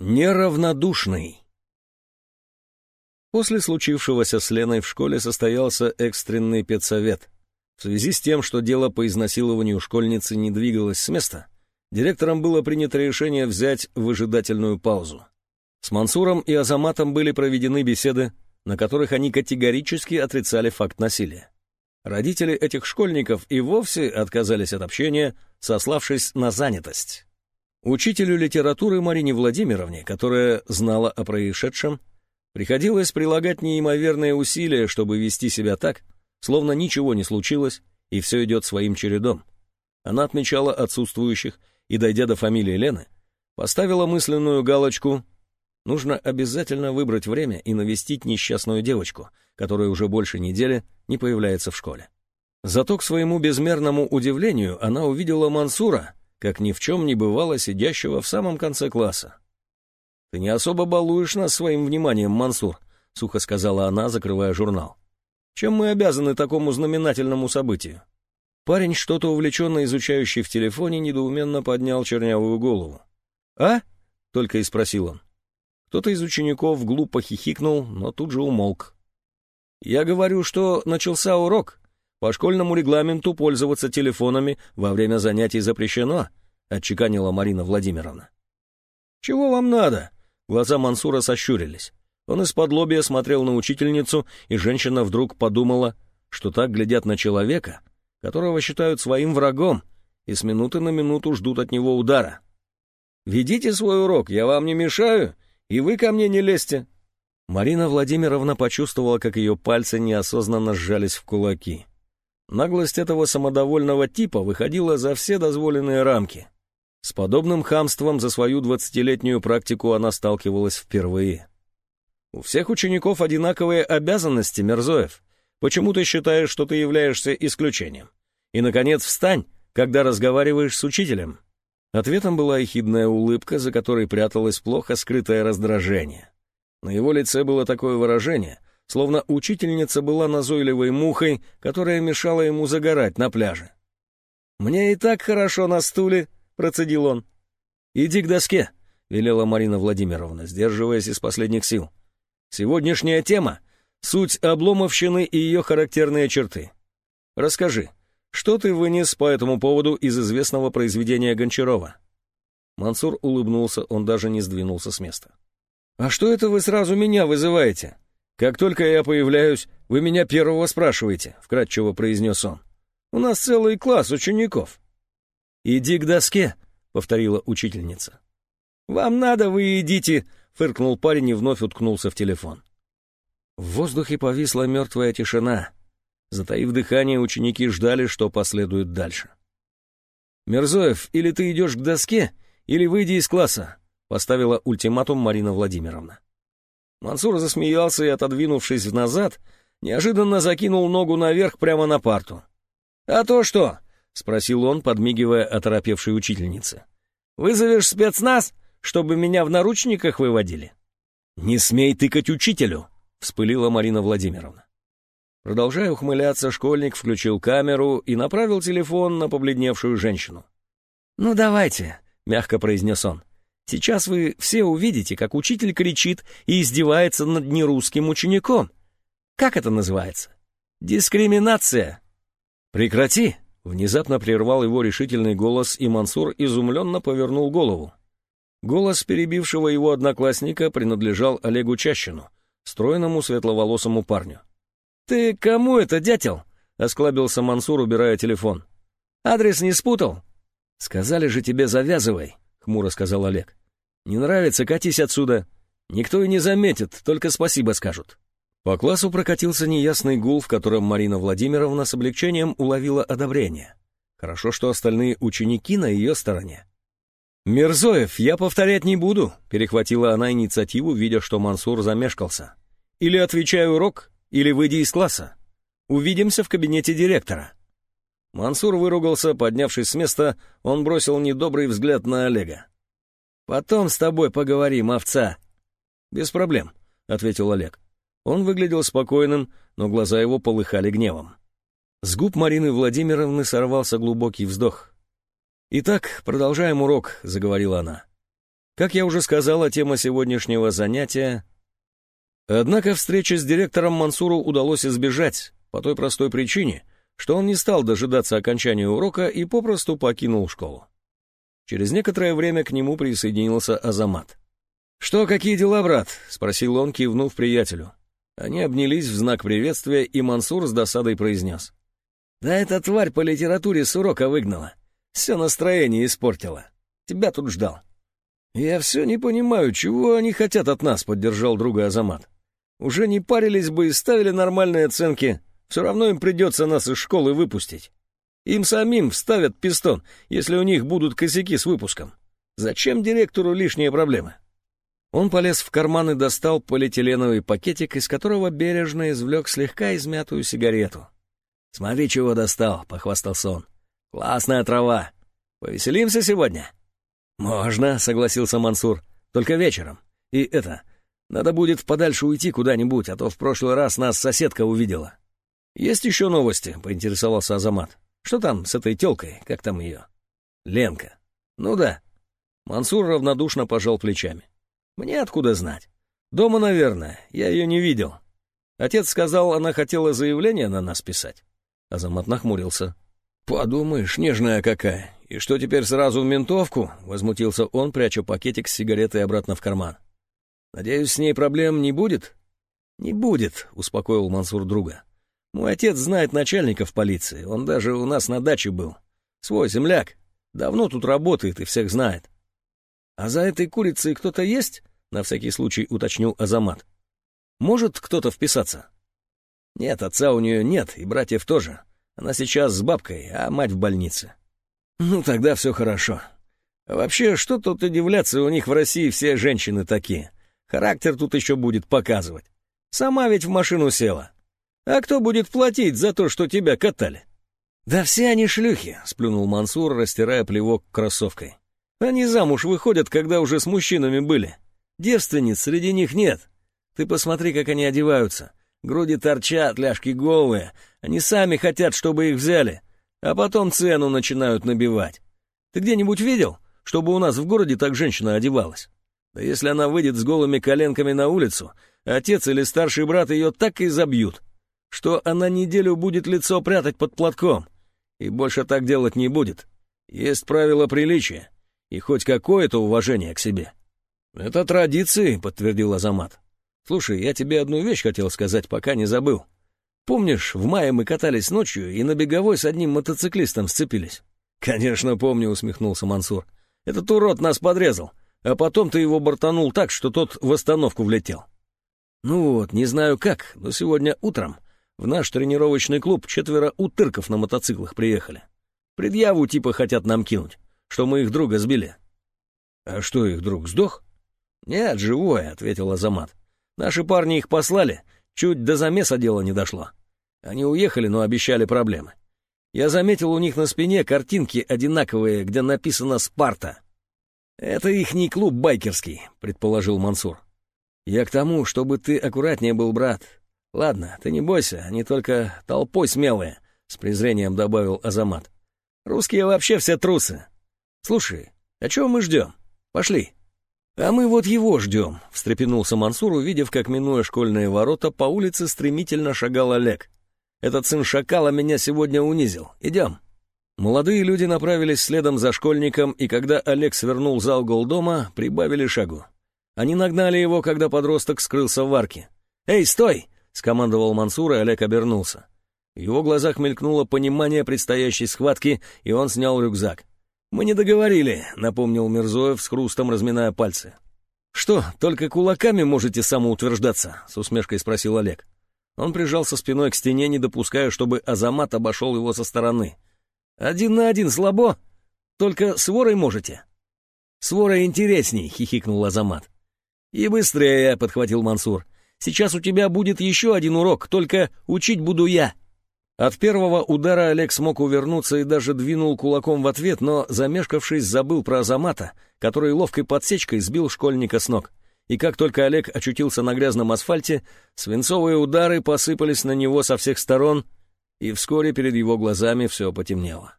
Неравнодушный. После случившегося с Леной в школе состоялся экстренный педсовет. В связи с тем, что дело по изнасилованию школьницы не двигалось с места, директором было принято решение взять выжидательную паузу. С Мансуром и Азаматом были проведены беседы, на которых они категорически отрицали факт насилия. Родители этих школьников и вовсе отказались от общения, сославшись на занятость. Учителю литературы Марине Владимировне, которая знала о происшедшем, приходилось прилагать неимоверные усилия, чтобы вести себя так, словно ничего не случилось и все идет своим чередом. Она отмечала отсутствующих и, дойдя до фамилии Лены, поставила мысленную галочку «Нужно обязательно выбрать время и навестить несчастную девочку, которая уже больше недели не появляется в школе». Зато к своему безмерному удивлению она увидела Мансура, как ни в чем не бывало сидящего в самом конце класса. «Ты не особо балуешь нас своим вниманием, Мансур», — сухо сказала она, закрывая журнал. «Чем мы обязаны такому знаменательному событию?» Парень, что-то увлеченно изучающий в телефоне, недоуменно поднял чернявую голову. «А?» — только и спросил он. Кто-то из учеников глупо хихикнул, но тут же умолк. «Я говорю, что начался урок», по школьному регламенту пользоваться телефонами во время занятий запрещено, отчеканила Марина Владимировна. Чего вам надо? Глаза Мансура сощурились. Он из-под лобья смотрел на учительницу, и женщина вдруг подумала, что так глядят на человека, которого считают своим врагом, и с минуты на минуту ждут от него удара. «Ведите свой урок, я вам не мешаю, и вы ко мне не лезьте». Марина Владимировна почувствовала, как ее пальцы неосознанно сжались в кулаки. Наглость этого самодовольного типа выходила за все дозволенные рамки. С подобным хамством за свою двадцатилетнюю практику она сталкивалась впервые. «У всех учеников одинаковые обязанности, Мерзоев. Почему ты считаешь, что ты являешься исключением? И, наконец, встань, когда разговариваешь с учителем». Ответом была ехидная улыбка, за которой пряталось плохо скрытое раздражение. На его лице было такое выражение, словно учительница была назойливой мухой, которая мешала ему загорать на пляже. «Мне и так хорошо на стуле», — процедил он. «Иди к доске», — велела Марина Владимировна, сдерживаясь из последних сил. «Сегодняшняя тема — суть обломовщины и ее характерные черты. Расскажи, что ты вынес по этому поводу из известного произведения Гончарова?» Мансур улыбнулся, он даже не сдвинулся с места. «А что это вы сразу меня вызываете?» «Как только я появляюсь, вы меня первого спрашиваете», — вкратчиво произнес он. «У нас целый класс учеников». «Иди к доске», — повторила учительница. «Вам надо, вы идите», — фыркнул парень и вновь уткнулся в телефон. В воздухе повисла мертвая тишина. Затаив дыхание, ученики ждали, что последует дальше. «Мерзоев, или ты идешь к доске, или выйди из класса», — поставила ультиматум Марина Владимировна. Мансур засмеялся и, отодвинувшись назад, неожиданно закинул ногу наверх прямо на парту. «А то что?» — спросил он, подмигивая оторопевшей учительнице. «Вызовешь спецназ, чтобы меня в наручниках выводили?» «Не смей тыкать учителю!» — вспылила Марина Владимировна. Продолжая ухмыляться, школьник включил камеру и направил телефон на побледневшую женщину. «Ну давайте», — мягко произнес он. Сейчас вы все увидите, как учитель кричит и издевается над нерусским учеником. Как это называется? Дискриминация. Прекрати! Внезапно прервал его решительный голос, и Мансур изумленно повернул голову. Голос перебившего его одноклассника принадлежал Олегу Чащину, стройному светловолосому парню. «Ты кому это, дятел?» — осклабился Мансур, убирая телефон. «Адрес не спутал?» «Сказали же тебе, завязывай», — хмуро сказал Олег. Не нравится, катись отсюда. Никто и не заметит, только спасибо скажут». По классу прокатился неясный гул, в котором Марина Владимировна с облегчением уловила одобрение. Хорошо, что остальные ученики на ее стороне. «Мирзоев, я повторять не буду», — перехватила она инициативу, видя, что Мансур замешкался. «Или отвечай урок, или выйди из класса. Увидимся в кабинете директора». Мансур выругался, поднявшись с места, он бросил недобрый взгляд на Олега. «Потом с тобой поговорим, овца». «Без проблем», — ответил Олег. Он выглядел спокойным, но глаза его полыхали гневом. С губ Марины Владимировны сорвался глубокий вздох. «Итак, продолжаем урок», — заговорила она. Как я уже сказала, тема сегодняшнего занятия... Однако встречи с директором Мансуру удалось избежать, по той простой причине, что он не стал дожидаться окончания урока и попросту покинул школу. Через некоторое время к нему присоединился Азамат. «Что, какие дела, брат?» — спросил он, кивнув приятелю. Они обнялись в знак приветствия, и Мансур с досадой произнес. «Да эта тварь по литературе с урока выгнала. Все настроение испортила. Тебя тут ждал». «Я все не понимаю, чего они хотят от нас», — поддержал друга Азамат. «Уже не парились бы и ставили нормальные оценки. Все равно им придется нас из школы выпустить. Им самим вставят пистон, если у них будут косяки с выпуском. Зачем директору лишние проблемы?» Он полез в карман и достал полиэтиленовый пакетик, из которого бережно извлек слегка измятую сигарету. «Смотри, чего достал», — похвастался он. «Классная трава. Повеселимся сегодня?» «Можно», — согласился Мансур. «Только вечером. И это, надо будет подальше уйти куда-нибудь, а то в прошлый раз нас соседка увидела». «Есть еще новости?» — поинтересовался Азамат. «Что там с этой телкой? Как там ее?» «Ленка». «Ну да». Мансур равнодушно пожал плечами. Мне откуда знать? Дома, наверное, я ее не видел. Отец сказал, она хотела заявление на нас писать. Азамат нахмурился. «Подумаешь, нежная какая. И что теперь сразу в ментовку?» — возмутился он, пряча пакетик с сигаретой обратно в карман. «Надеюсь, с ней проблем не будет?» «Не будет», — успокоил Мансур друга. «Мой отец знает начальника в полиции. Он даже у нас на даче был. Свой земляк. Давно тут работает и всех знает. А за этой курицей кто-то есть?» — на всякий случай уточнил Азамат. «Может кто-то вписаться?» «Нет, отца у нее нет, и братьев тоже. Она сейчас с бабкой, а мать в больнице». «Ну, тогда все хорошо. Вообще, что тут удивляться, у них в России все женщины такие. Характер тут еще будет показывать. Сама ведь в машину села. А кто будет платить за то, что тебя катали?» «Да все они шлюхи», — сплюнул Мансур, растирая плевок кроссовкой. «Они замуж выходят, когда уже с мужчинами были. Девственниц среди них нет. Ты посмотри, как они одеваются. Груди торчат, ляжки голые. Они сами хотят, чтобы их взяли. А потом цену начинают набивать. Ты где-нибудь видел, чтобы у нас в городе так женщина одевалась? Да если она выйдет с голыми коленками на улицу, отец или старший брат ее так и забьют, что она неделю будет лицо прятать под платком. И больше так делать не будет. Есть правила приличия и хоть какое-то уважение к себе. «Это традиции», — подтвердил Азамат. «Слушай, я тебе одну вещь хотел сказать, пока не забыл. Помнишь, в мае мы катались ночью и на беговой с одним мотоциклистом сцепились?» «Конечно, помню», — усмехнулся Мансур. «Этот урод нас подрезал, а потом ты его бортанул так, что тот в остановку влетел». «Ну вот, не знаю как, но сегодня утром в наш тренировочный клуб четверо утырков на мотоциклах приехали. Предъяву типа хотят нам кинуть, что мы их друга сбили». «А что, их друг сдох?» «Нет, живое», — ответил Азамат. «Наши парни их послали, чуть до замеса дело не дошло. Они уехали, но обещали проблемы. Я заметил у них на спине картинки одинаковые, где написано «Спарта». «Это ихний клуб байкерский», — предположил Мансур. «Я к тому, чтобы ты аккуратнее был, брат. Ладно, ты не бойся, они только толпой смелые», — с презрением добавил Азамат. «Русские вообще все трусы. Слушай, а чего мы ждем? Пошли». «А мы вот его ждем», — встрепенулся Мансур, увидев, как, минуя школьные ворота, по улице стремительно шагал Олег. «Этот сын шакала меня сегодня унизил. Идем». Молодые люди направились следом за школьником, и когда Олег свернул за угол дома, прибавили шагу. Они нагнали его, когда подросток скрылся в арке. «Эй, стой!» — скомандовал Мансур, и Олег обернулся. В его глазах мелькнуло понимание предстоящей схватки, и он снял рюкзак. «Мы не договорили», — напомнил Мирзоев с хрустом, разминая пальцы. «Что, только кулаками можете самоутверждаться?» — с усмешкой спросил Олег. Он прижался спиной к стене, не допуская, чтобы Азамат обошел его со стороны. «Один на один слабо? Только с ворой можете?» «С ворой интересней», — хихикнул Азамат. «И быстрее», — подхватил Мансур. «Сейчас у тебя будет еще один урок, только учить буду я». От первого удара Олег смог увернуться и даже двинул кулаком в ответ, но, замешкавшись, забыл про Азамата, который ловкой подсечкой сбил школьника с ног. И как только Олег очутился на грязном асфальте, свинцовые удары посыпались на него со всех сторон, и вскоре перед его глазами все потемнело.